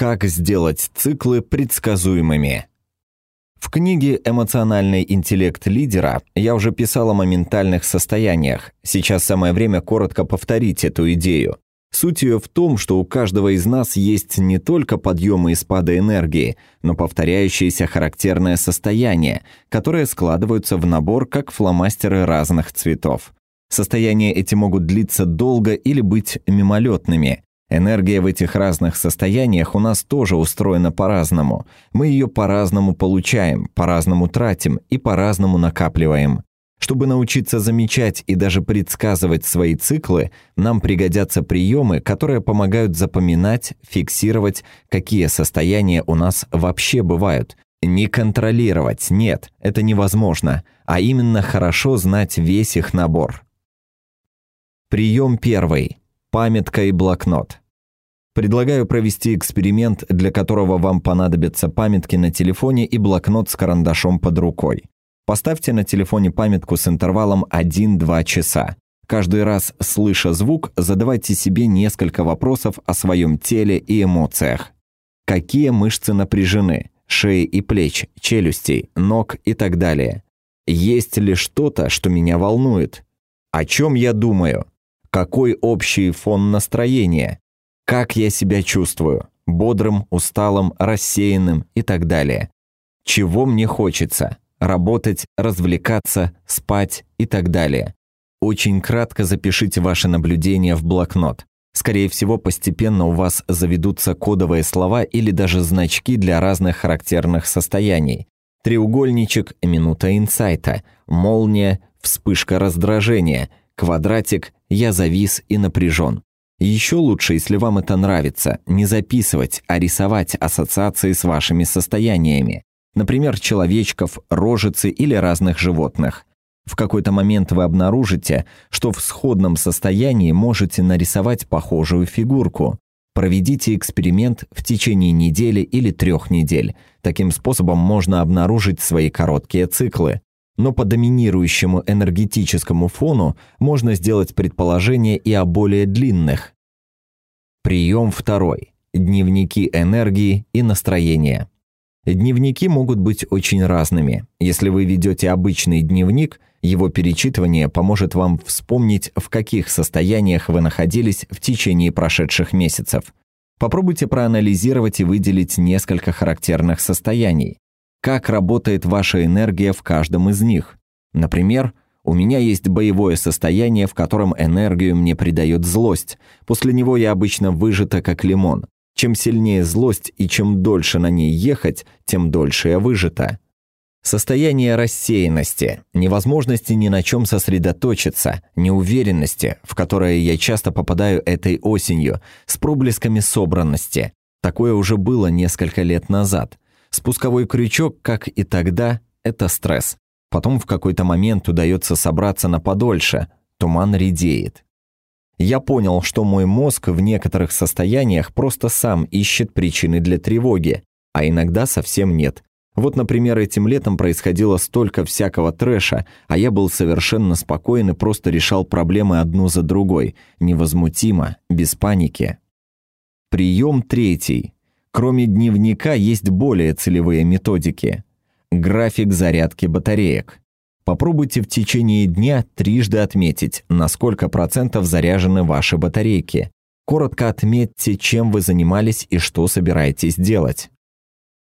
Как сделать циклы предсказуемыми? В книге «Эмоциональный интеллект лидера» я уже писал о моментальных состояниях. Сейчас самое время коротко повторить эту идею. Суть ее в том, что у каждого из нас есть не только подъемы и спады энергии, но повторяющиеся характерное состояние, которые складываются в набор как фломастеры разных цветов. Состояния эти могут длиться долго или быть мимолетными. Энергия в этих разных состояниях у нас тоже устроена по-разному. Мы ее по-разному получаем, по-разному тратим и по-разному накапливаем. Чтобы научиться замечать и даже предсказывать свои циклы, нам пригодятся приемы, которые помогают запоминать, фиксировать, какие состояния у нас вообще бывают. Не контролировать, нет, это невозможно, а именно хорошо знать весь их набор. Прием первый. Памятка и блокнот. Предлагаю провести эксперимент, для которого вам понадобятся памятки на телефоне и блокнот с карандашом под рукой. Поставьте на телефоне памятку с интервалом 1-2 часа. Каждый раз, слыша звук, задавайте себе несколько вопросов о своем теле и эмоциях. Какие мышцы напряжены? Шеи и плеч, челюстей, ног и так далее. Есть ли что-то, что меня волнует? О чем я думаю? Какой общий фон настроения? Как я себя чувствую? Бодрым, усталым, рассеянным и так далее. Чего мне хочется? Работать, развлекаться, спать и так далее. Очень кратко запишите ваши наблюдения в блокнот. Скорее всего, постепенно у вас заведутся кодовые слова или даже значки для разных характерных состояний. Треугольничек – минута инсайта, молния – вспышка раздражения, квадратик – я завис и напряжен. Еще лучше, если вам это нравится, не записывать, а рисовать ассоциации с вашими состояниями. Например, человечков, рожицы или разных животных. В какой-то момент вы обнаружите, что в сходном состоянии можете нарисовать похожую фигурку. Проведите эксперимент в течение недели или трех недель. Таким способом можно обнаружить свои короткие циклы. Но по доминирующему энергетическому фону можно сделать предположение и о более длинных. Прием второй. Дневники энергии и настроения. Дневники могут быть очень разными. Если вы ведете обычный дневник, его перечитывание поможет вам вспомнить, в каких состояниях вы находились в течение прошедших месяцев. Попробуйте проанализировать и выделить несколько характерных состояний. Как работает ваша энергия в каждом из них? Например, у меня есть боевое состояние, в котором энергию мне придает злость. После него я обычно выжата как лимон. Чем сильнее злость и чем дольше на ней ехать, тем дольше я выжата. Состояние рассеянности, невозможности ни на чем сосредоточиться, неуверенности, в которое я часто попадаю этой осенью, с проблесками собранности. Такое уже было несколько лет назад. Спусковой крючок, как и тогда, это стресс. Потом в какой-то момент удается собраться на подольше, туман редеет. Я понял, что мой мозг в некоторых состояниях просто сам ищет причины для тревоги, а иногда совсем нет. Вот, например, этим летом происходило столько всякого трэша, а я был совершенно спокоен и просто решал проблемы одну за другой, невозмутимо, без паники. Прием третий. Кроме дневника есть более целевые методики. График зарядки батареек. Попробуйте в течение дня трижды отметить, на сколько процентов заряжены ваши батарейки. Коротко отметьте, чем вы занимались и что собираетесь делать.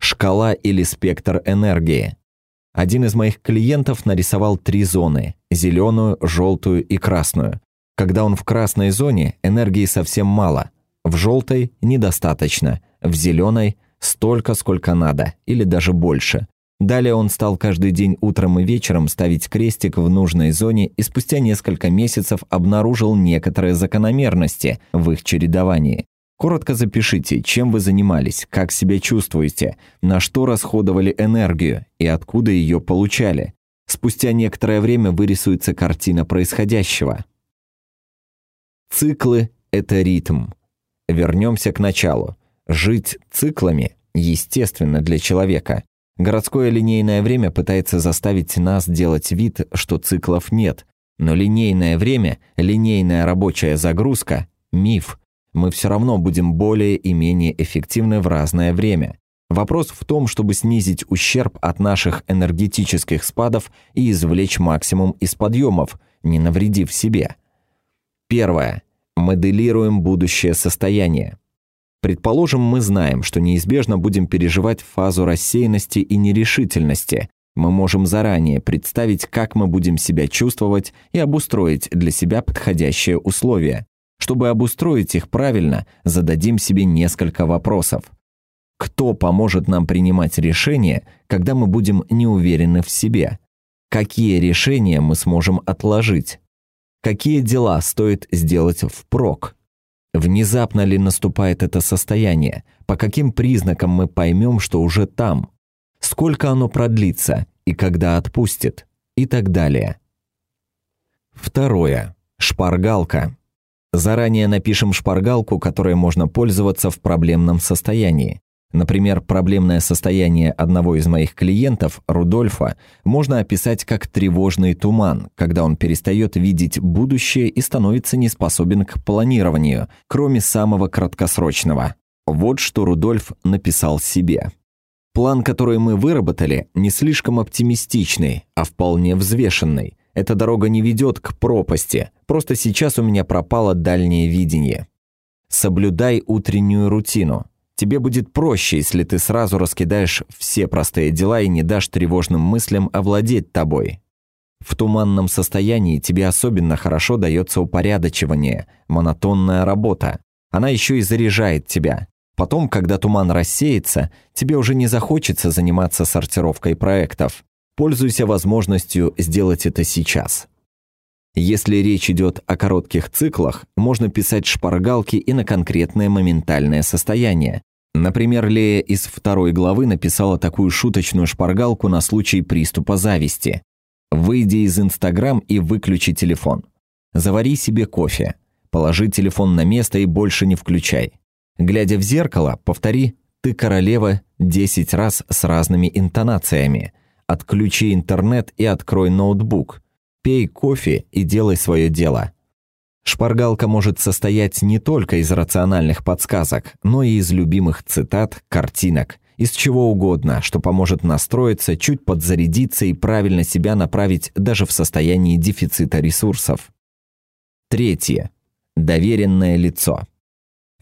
Шкала или спектр энергии. Один из моих клиентов нарисовал три зоны – зеленую, желтую и красную. Когда он в красной зоне, энергии совсем мало, в желтой – недостаточно – в зеленой столько, сколько надо, или даже больше. Далее он стал каждый день утром и вечером ставить крестик в нужной зоне и спустя несколько месяцев обнаружил некоторые закономерности в их чередовании. Коротко запишите, чем вы занимались, как себя чувствуете, на что расходовали энергию и откуда ее получали. Спустя некоторое время вырисуется картина происходящего. Циклы – это ритм. Вернемся к началу. Жить циклами естественно для человека. Городское линейное время пытается заставить нас делать вид, что циклов нет. Но линейное время, линейная рабочая загрузка – миф. Мы все равно будем более и менее эффективны в разное время. Вопрос в том, чтобы снизить ущерб от наших энергетических спадов и извлечь максимум из подъемов, не навредив себе. Первое. Моделируем будущее состояние. Предположим, мы знаем, что неизбежно будем переживать фазу рассеянности и нерешительности. Мы можем заранее представить, как мы будем себя чувствовать и обустроить для себя подходящие условия. Чтобы обустроить их правильно, зададим себе несколько вопросов. Кто поможет нам принимать решения, когда мы будем не уверены в себе? Какие решения мы сможем отложить? Какие дела стоит сделать впрок? Внезапно ли наступает это состояние? По каким признакам мы поймем, что уже там? Сколько оно продлится и когда отпустит? И так далее. Второе. Шпаргалка. Заранее напишем шпаргалку, которой можно пользоваться в проблемном состоянии. Например, проблемное состояние одного из моих клиентов, Рудольфа, можно описать как тревожный туман, когда он перестает видеть будущее и становится неспособен к планированию, кроме самого краткосрочного. Вот что Рудольф написал себе. План, который мы выработали, не слишком оптимистичный, а вполне взвешенный. Эта дорога не ведет к пропасти, просто сейчас у меня пропало дальнее видение. Соблюдай утреннюю рутину. Тебе будет проще, если ты сразу раскидаешь все простые дела и не дашь тревожным мыслям овладеть тобой. В туманном состоянии тебе особенно хорошо дается упорядочивание, монотонная работа. Она еще и заряжает тебя. Потом, когда туман рассеется, тебе уже не захочется заниматься сортировкой проектов. Пользуйся возможностью сделать это сейчас. Если речь идет о коротких циклах, можно писать шпаргалки и на конкретное моментальное состояние. Например, Лея из второй главы написала такую шуточную шпаргалку на случай приступа зависти. Выйди из Инстаграм и выключи телефон. Завари себе кофе. Положи телефон на место и больше не включай. Глядя в зеркало, повтори «ты королева» 10 раз с разными интонациями. Отключи интернет и открой ноутбук пей кофе и делай свое дело. Шпаргалка может состоять не только из рациональных подсказок, но и из любимых цитат, картинок, из чего угодно, что поможет настроиться, чуть подзарядиться и правильно себя направить даже в состоянии дефицита ресурсов. Третье. Доверенное лицо.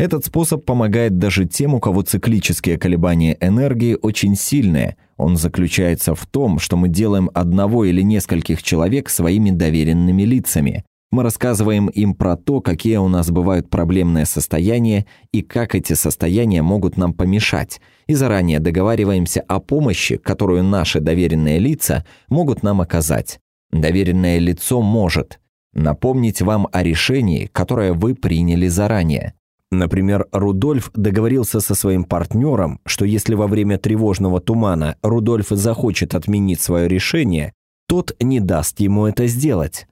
Этот способ помогает даже тем, у кого циклические колебания энергии очень сильные. Он заключается в том, что мы делаем одного или нескольких человек своими доверенными лицами. Мы рассказываем им про то, какие у нас бывают проблемные состояния и как эти состояния могут нам помешать, и заранее договариваемся о помощи, которую наши доверенные лица могут нам оказать. Доверенное лицо может напомнить вам о решении, которое вы приняли заранее, Например, Рудольф договорился со своим партнером, что если во время тревожного тумана Рудольф захочет отменить свое решение, тот не даст ему это сделать.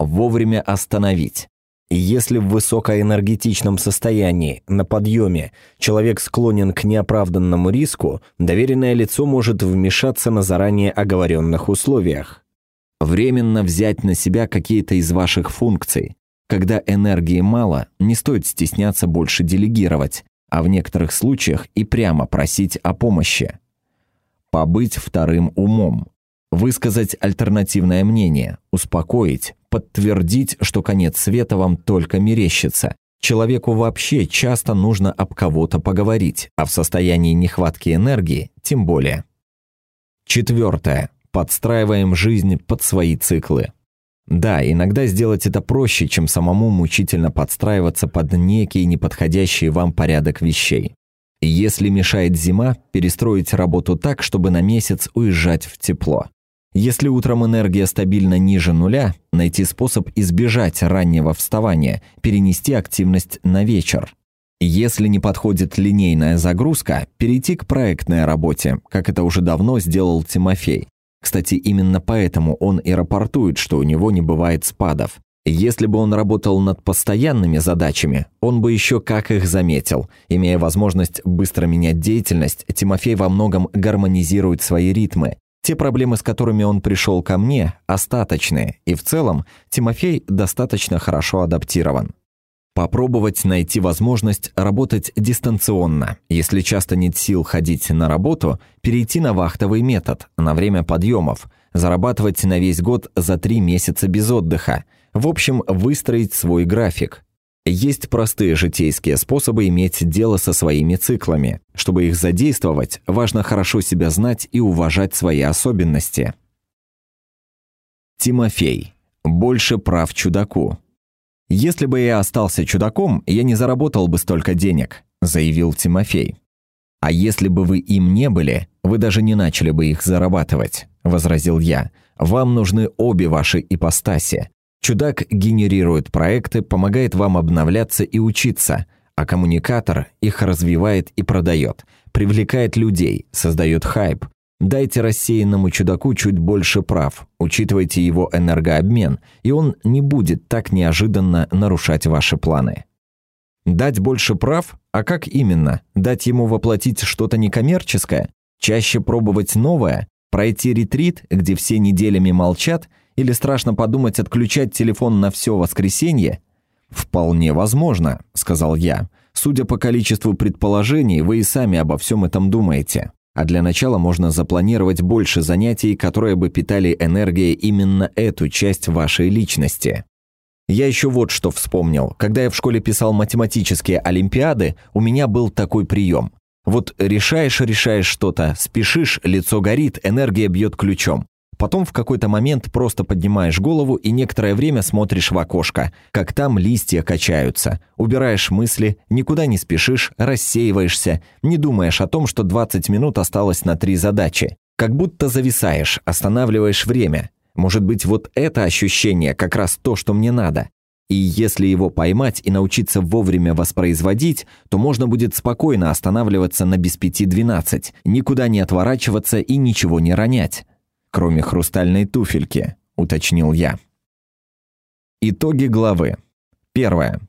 Вовремя остановить. Если в высокоэнергетичном состоянии, на подъеме, человек склонен к неоправданному риску, доверенное лицо может вмешаться на заранее оговоренных условиях. Временно взять на себя какие-то из ваших функций, когда энергии мало, не стоит стесняться больше делегировать, а в некоторых случаях и прямо просить о помощи. Побыть вторым умом. Высказать альтернативное мнение, успокоить, подтвердить, что конец света вам только мерещится. Человеку вообще часто нужно об кого-то поговорить, а в состоянии нехватки энергии тем более. Четвертое. Подстраиваем жизнь под свои циклы. Да, иногда сделать это проще, чем самому мучительно подстраиваться под некий неподходящий вам порядок вещей. Если мешает зима, перестроить работу так, чтобы на месяц уезжать в тепло. Если утром энергия стабильно ниже нуля, найти способ избежать раннего вставания, перенести активность на вечер. Если не подходит линейная загрузка, перейти к проектной работе, как это уже давно сделал Тимофей. Кстати, именно поэтому он и рапортует, что у него не бывает спадов. Если бы он работал над постоянными задачами, он бы еще как их заметил. Имея возможность быстро менять деятельность, Тимофей во многом гармонизирует свои ритмы. Те проблемы, с которыми он пришел ко мне, остаточные, и в целом Тимофей достаточно хорошо адаптирован. Попробовать найти возможность работать дистанционно. Если часто нет сил ходить на работу, перейти на вахтовый метод на время подъемов, зарабатывать на весь год за три месяца без отдыха. В общем, выстроить свой график. Есть простые житейские способы иметь дело со своими циклами. Чтобы их задействовать, важно хорошо себя знать и уважать свои особенности. Тимофей. Больше прав чудаку. «Если бы я остался чудаком, я не заработал бы столько денег», – заявил Тимофей. «А если бы вы им не были, вы даже не начали бы их зарабатывать», – возразил я. «Вам нужны обе ваши ипостаси. Чудак генерирует проекты, помогает вам обновляться и учиться, а коммуникатор их развивает и продает, привлекает людей, создает хайп, Дайте рассеянному чудаку чуть больше прав, учитывайте его энергообмен, и он не будет так неожиданно нарушать ваши планы. Дать больше прав? А как именно? Дать ему воплотить что-то некоммерческое? Чаще пробовать новое? Пройти ретрит, где все неделями молчат? Или страшно подумать отключать телефон на все воскресенье? «Вполне возможно», — сказал я. «Судя по количеству предположений, вы и сами обо всем этом думаете». А для начала можно запланировать больше занятий, которые бы питали энергией именно эту часть вашей личности. Я еще вот что вспомнил. Когда я в школе писал математические олимпиады, у меня был такой прием. Вот решаешь, решаешь что-то, спешишь, лицо горит, энергия бьет ключом. Потом в какой-то момент просто поднимаешь голову и некоторое время смотришь в окошко, как там листья качаются. Убираешь мысли, никуда не спешишь, рассеиваешься, не думаешь о том, что 20 минут осталось на три задачи. Как будто зависаешь, останавливаешь время. Может быть, вот это ощущение как раз то, что мне надо. И если его поймать и научиться вовремя воспроизводить, то можно будет спокойно останавливаться на без пяти двенадцать, никуда не отворачиваться и ничего не ронять кроме хрустальной туфельки», – уточнил я. Итоги главы. Первое.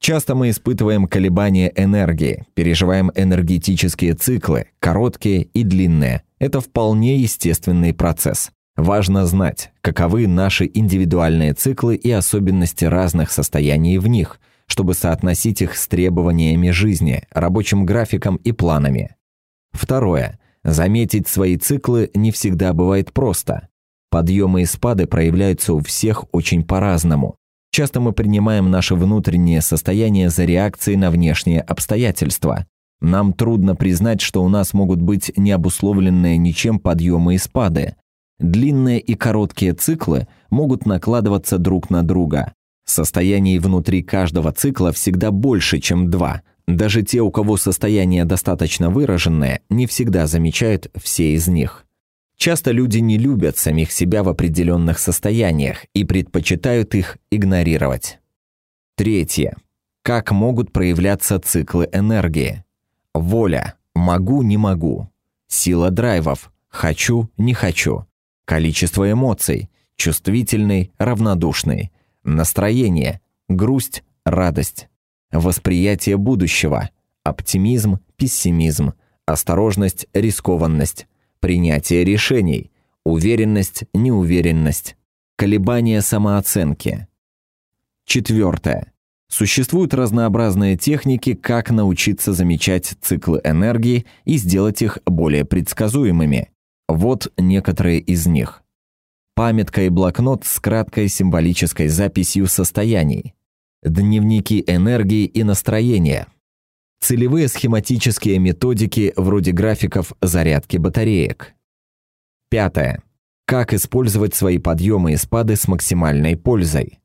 Часто мы испытываем колебания энергии, переживаем энергетические циклы, короткие и длинные. Это вполне естественный процесс. Важно знать, каковы наши индивидуальные циклы и особенности разных состояний в них, чтобы соотносить их с требованиями жизни, рабочим графиком и планами. Второе. Заметить свои циклы не всегда бывает просто. Подъемы и спады проявляются у всех очень по-разному. Часто мы принимаем наше внутреннее состояние за реакции на внешние обстоятельства. Нам трудно признать, что у нас могут быть необусловленные ничем подъемы и спады. Длинные и короткие циклы могут накладываться друг на друга. Состояний внутри каждого цикла всегда больше, чем два, даже те, у кого состояние достаточно выраженное, не всегда замечают все из них. Часто люди не любят самих себя в определенных состояниях и предпочитают их игнорировать. Третье. Как могут проявляться циклы энергии? Воля. Могу, не могу. Сила драйвов. Хочу, не хочу. Количество эмоций. Чувствительный, равнодушный. Настроение. Грусть, радость. Восприятие будущего. Оптимизм, пессимизм. Осторожность, рискованность. Принятие решений. Уверенность, неуверенность. Колебания самооценки. Четвертое. Существуют разнообразные техники, как научиться замечать циклы энергии и сделать их более предсказуемыми. Вот некоторые из них. Памятка и блокнот с краткой символической записью состояний дневники энергии и настроения, целевые схематические методики вроде графиков зарядки батареек. Пятое. Как использовать свои подъемы и спады с максимальной пользой.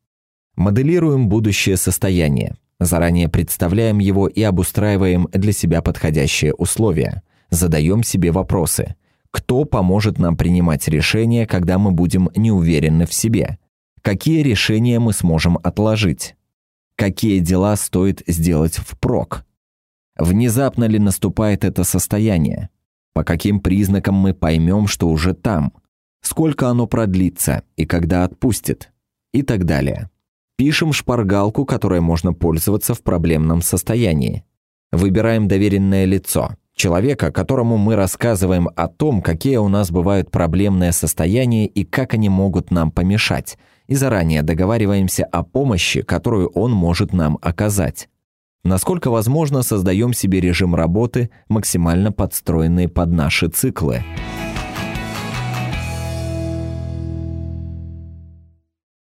Моделируем будущее состояние. Заранее представляем его и обустраиваем для себя подходящие условия. Задаем себе вопросы. Кто поможет нам принимать решения, когда мы будем неуверены в себе? Какие решения мы сможем отложить? Какие дела стоит сделать впрок. Внезапно ли наступает это состояние? По каким признакам мы поймем, что уже там? Сколько оно продлится и когда отпустит? И так далее. Пишем шпаргалку, которой можно пользоваться в проблемном состоянии. Выбираем доверенное лицо, человека, которому мы рассказываем о том, какие у нас бывают проблемные состояния и как они могут нам помешать – и заранее договариваемся о помощи, которую он может нам оказать. Насколько возможно, создаем себе режим работы, максимально подстроенный под наши циклы –